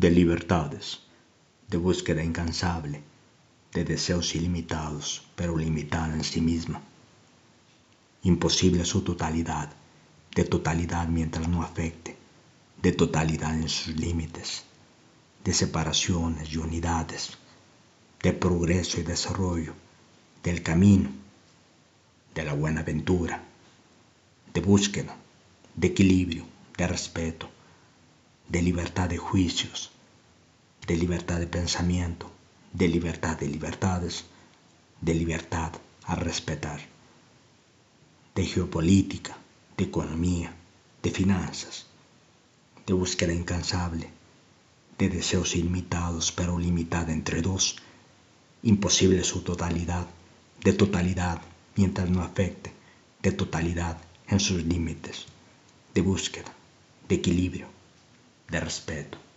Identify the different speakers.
Speaker 1: de libertades, de búsqueda incansable, de deseos ilimitados, pero limitada en sí misma. Imposible su totalidad, de totalidad mientras no afecte, de totalidad en sus límites, de separaciones y unidades, de progreso y desarrollo, del camino, de la buena aventura, de búsqueda, de equilibrio, de respeto, de libertad de juicios, de libertad de pensamiento, de libertad de libertades, de libertad a respetar, de geopolítica, de economía, de finanzas, de búsqueda incansable, de deseos ilimitados pero limitada entre dos, imposible su totalidad, de totalidad mientras no afecte, de totalidad en sus límites, de búsqueda, de equilibrio, de respeto.